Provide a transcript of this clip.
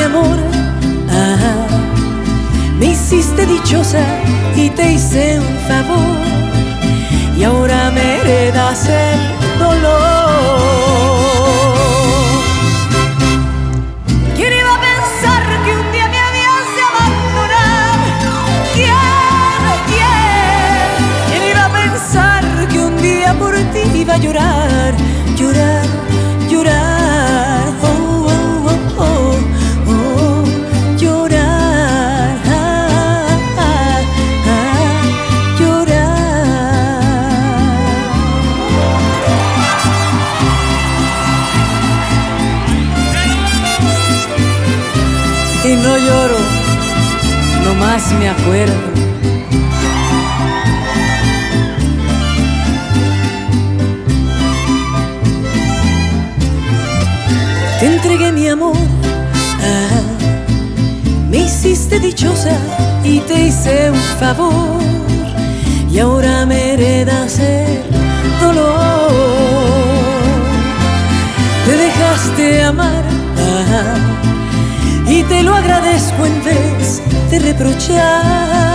mi amor. Me hiciste dichosa y te hice un favor. Y ahora me heredas el dolor. ¿Quién iba a pensar que un día me habías de abandonar? ¿Quién, quién? ¿Quién iba a pensar que un día por ti iba a llorar, llorar, nomás me acuerdo. Te entregué mi amor, ah, me hiciste dichosa y te hice un favor. Y ahora me heredas el dolor. Te dejaste amar. Y te lo agradezco en vez de reprochar,